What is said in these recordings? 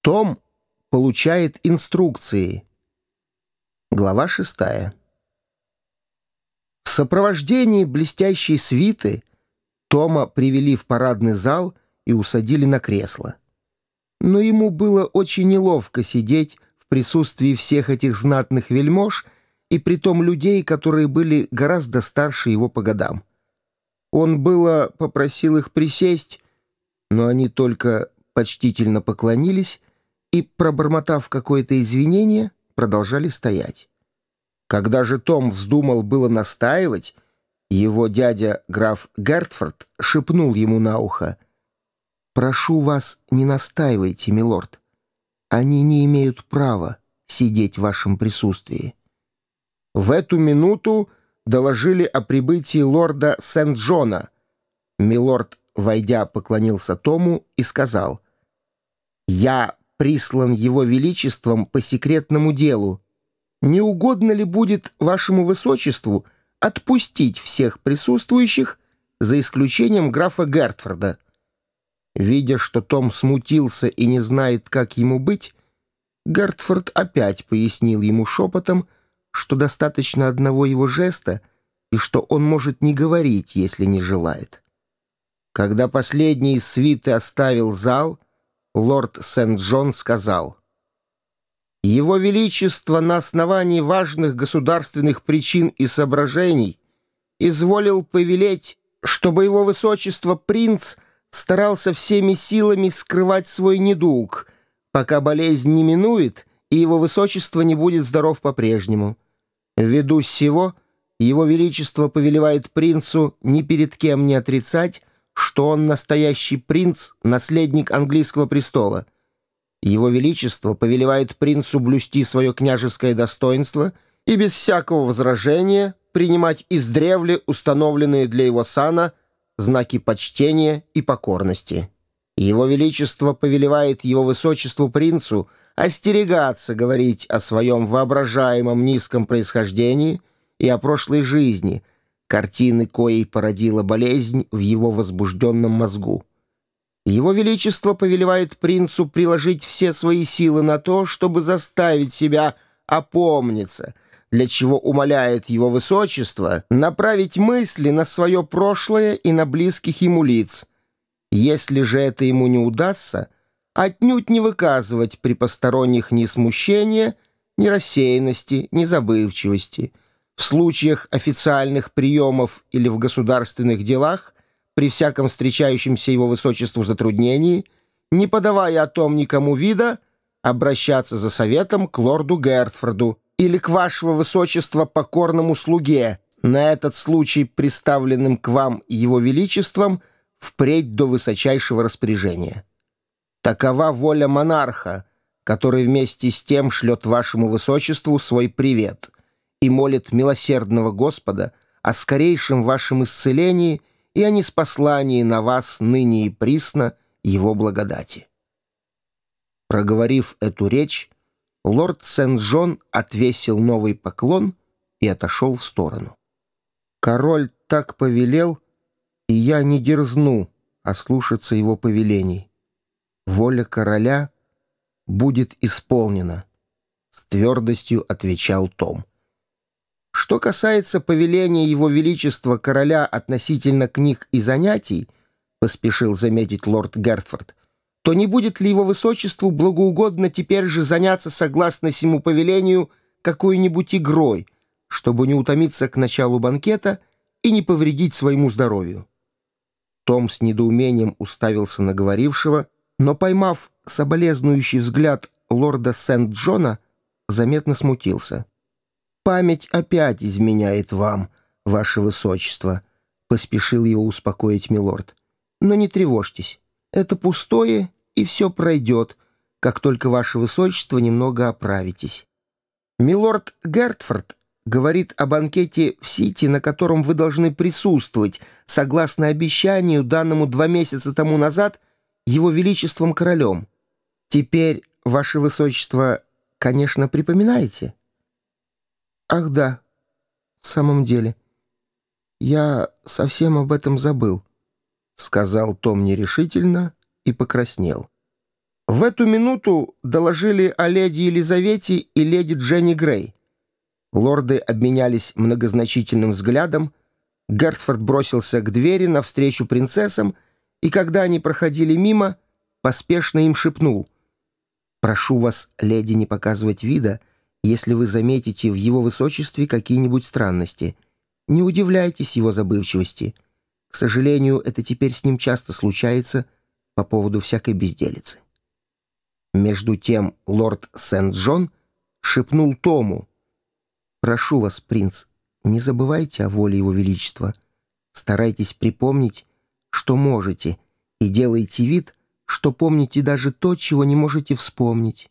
Том получает инструкции. Глава шестая. В сопровождении блестящей свиты Тома привели в парадный зал и усадили на кресло. Но ему было очень неловко сидеть в присутствии всех этих знатных вельмож и притом людей, которые были гораздо старше его по годам. Он было попросил их присесть, но они только почтительно поклонились и, пробормотав какое-то извинение, продолжали стоять. Когда же Том вздумал было настаивать, его дядя граф Гертфорд шепнул ему на ухо. «Прошу вас, не настаивайте, милорд. Они не имеют права сидеть в вашем присутствии». В эту минуту доложили о прибытии лорда Сент-Джона. Милорд, войдя, поклонился Тому и сказал, «Я прислан его величеством по секретному делу. Не угодно ли будет вашему высочеству отпустить всех присутствующих, за исключением графа Гертфорда?» Видя, что Том смутился и не знает, как ему быть, Гертфорд опять пояснил ему шепотом, что достаточно одного его жеста и что он может не говорить, если не желает. Когда последний из свиты оставил зал, лорд Сент-Джон сказал, «Его Величество на основании важных государственных причин и соображений изволил повелеть, чтобы его Высочество принц старался всеми силами скрывать свой недуг, пока болезнь не минует и его Высочество не будет здоров по-прежнему. Ввиду сего, его Величество повелевает принцу ни перед кем не отрицать, что он настоящий принц, наследник английского престола. Его Величество повелевает принцу блюсти свое княжеское достоинство и без всякого возражения принимать издревле установленные для его сана знаки почтения и покорности. Его Величество повелевает его Высочеству принцу остерегаться говорить о своем воображаемом низком происхождении и о прошлой жизни — картины коей породила болезнь в его возбужденном мозгу. Его Величество повелевает принцу приложить все свои силы на то, чтобы заставить себя опомниться, для чего умоляет его Высочество направить мысли на свое прошлое и на близких ему лиц. Если же это ему не удастся, отнюдь не выказывать при посторонних ни смущения, ни рассеянности, ни забывчивости — в случаях официальных приемов или в государственных делах, при всяком встречающемся его высочеству затруднении, не подавая о том никому вида, обращаться за советом к лорду Гертфорду или к вашего высочества покорному слуге, на этот случай представленным к вам его величеством впредь до высочайшего распоряжения. Такова воля монарха, который вместе с тем шлет вашему высочеству свой привет — и молит милосердного Господа о скорейшем вашем исцелении и о неспослании на вас ныне и присно его благодати». Проговорив эту речь, лорд Сент-Джон отвесил новый поклон и отошел в сторону. «Король так повелел, и я не дерзну ослушаться его повелений. Воля короля будет исполнена», — с твердостью отвечал Том. Что касается повеления Его Величества короля относительно книг и занятий, поспешил заметить лорд Гертфорд, то не будет ли его высочеству благоугодно теперь же заняться, согласно сему повелению, какой-нибудь игрой, чтобы не утомиться к началу банкета и не повредить своему здоровью? Том с недоумением уставился на говорившего, но, поймав соболезнующий взгляд лорда Сент-Джона, заметно смутился. «Память опять изменяет вам, ваше высочество», — поспешил его успокоить милорд. «Но не тревожьтесь, это пустое, и все пройдет, как только ваше высочество немного оправитесь. Милорд Гертфорд говорит о банкете в Сити, на котором вы должны присутствовать, согласно обещанию, данному два месяца тому назад, его величеством королем. Теперь, ваше высочество, конечно, припоминаете?» «Ах да, в самом деле, я совсем об этом забыл», — сказал Том нерешительно и покраснел. В эту минуту доложили о леди Елизавете и леди Дженни Грей. Лорды обменялись многозначительным взглядом, Гертфорд бросился к двери навстречу принцессам, и когда они проходили мимо, поспешно им шепнул. «Прошу вас, леди, не показывать вида, если вы заметите в его высочестве какие-нибудь странности. Не удивляйтесь его забывчивости. К сожалению, это теперь с ним часто случается по поводу всякой безделицы». Между тем лорд Сент-Джон шепнул Тому. «Прошу вас, принц, не забывайте о воле Его Величества. Старайтесь припомнить, что можете, и делайте вид, что помните даже то, чего не можете вспомнить.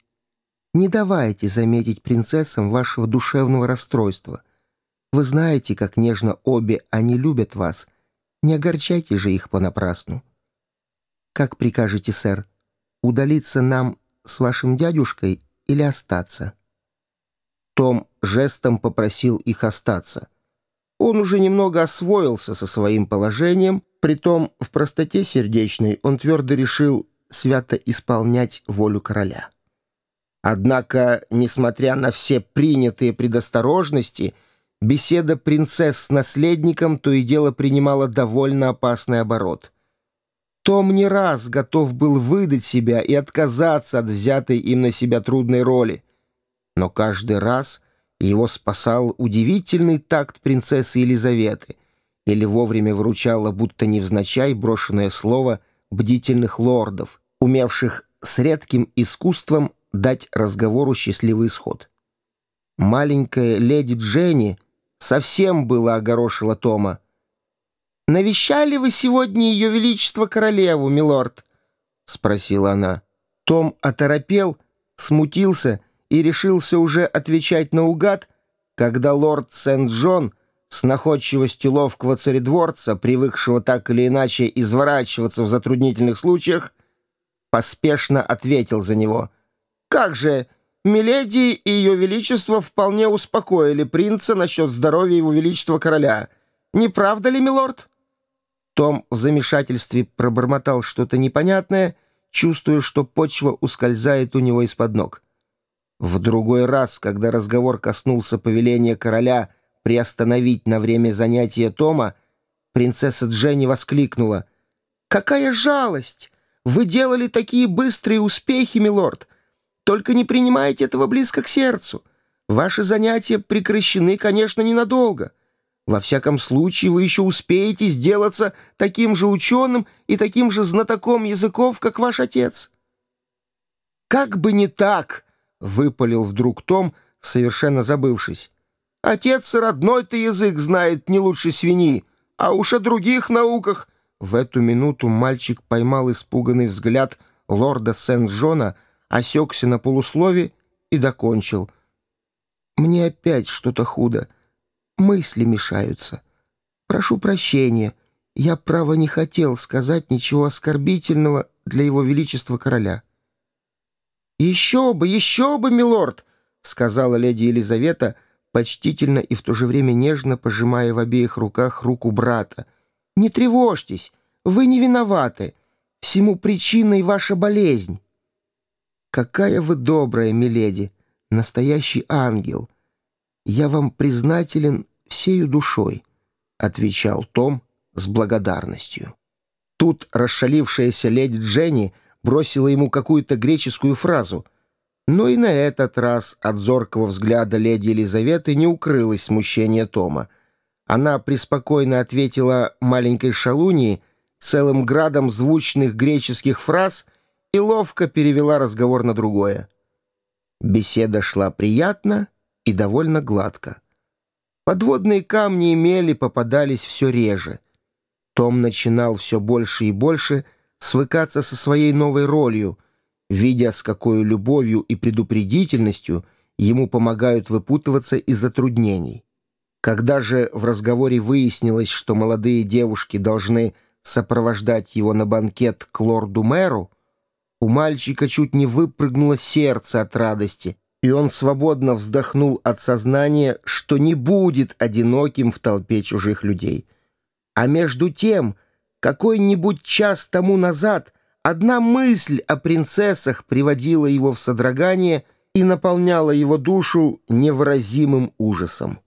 Не давайте заметить принцессам вашего душевного расстройства. Вы знаете, как нежно обе они любят вас. Не огорчайте же их понапрасну. Как прикажете, сэр, удалиться нам с вашим дядюшкой или остаться?» Том жестом попросил их остаться. Он уже немного освоился со своим положением, притом в простоте сердечной он твердо решил свято исполнять волю короля. Однако, несмотря на все принятые предосторожности, беседа принцесс с наследником то и дело принимала довольно опасный оборот. Том не раз готов был выдать себя и отказаться от взятой им на себя трудной роли, но каждый раз его спасал удивительный такт принцессы Елизаветы или вовремя вручала, будто невзначай, брошенное слово бдительных лордов, умевших с редким искусством дать разговору счастливый исход. Маленькая леди Дженни совсем было огорошила Тома. «Навещали вы сегодня ее величество королеву, милорд?» — спросила она. Том оторопел, смутился и решился уже отвечать наугад, когда лорд Сент-Джон с находчивостью ловкого царедворца, привыкшего так или иначе изворачиваться в затруднительных случаях, поспешно ответил за него. «Как же, Миледи и Ее Величество вполне успокоили принца насчет здоровья Его Величества Короля. Не правда ли, милорд?» Том в замешательстве пробормотал что-то непонятное, чувствуя, что почва ускользает у него из-под ног. В другой раз, когда разговор коснулся повеления короля приостановить на время занятия Тома, принцесса Дженни воскликнула. «Какая жалость! Вы делали такие быстрые успехи, милорд! Только не принимайте этого близко к сердцу. Ваши занятия прекращены, конечно, ненадолго. Во всяком случае, вы еще успеете сделаться таким же ученым и таким же знатоком языков, как ваш отец». «Как бы не так!» — выпалил вдруг Том, совершенно забывшись. «Отец родной-то язык знает не лучше свиньи, а уж о других науках...» В эту минуту мальчик поймал испуганный взгляд лорда Сент-Джона, осекся на полуслове и докончил. «Мне опять что-то худо. Мысли мешаются. Прошу прощения. Я, право, не хотел сказать ничего оскорбительного для его величества короля». «Еще бы, еще бы, милорд!» — сказала леди Елизавета, почтительно и в то же время нежно пожимая в обеих руках руку брата. «Не тревожьтесь, вы не виноваты. Всему причиной ваша болезнь». «Какая вы добрая, миледи, настоящий ангел! Я вам признателен всею душой», — отвечал Том с благодарностью. Тут расшалившаяся леди Дженни — бросила ему какую-то греческую фразу. Но и на этот раз от зоркого взгляда леди Елизаветы не укрылось смущение Тома. Она преспокойно ответила маленькой шалунии целым градом звучных греческих фраз и ловко перевела разговор на другое. Беседа шла приятно и довольно гладко. Подводные камни и мели попадались все реже. Том начинал все больше и больше — свыкаться со своей новой ролью, видя, с какой любовью и предупредительностью ему помогают выпутываться из затруднений. Когда же в разговоре выяснилось, что молодые девушки должны сопровождать его на банкет к лорду-мэру, у мальчика чуть не выпрыгнуло сердце от радости, и он свободно вздохнул от сознания, что не будет одиноким в толпе чужих людей. А между тем какой-нибудь час тому назад Одна мысль о принцессах приводила его в содрогание и наполняла его душу невыразимым ужасом.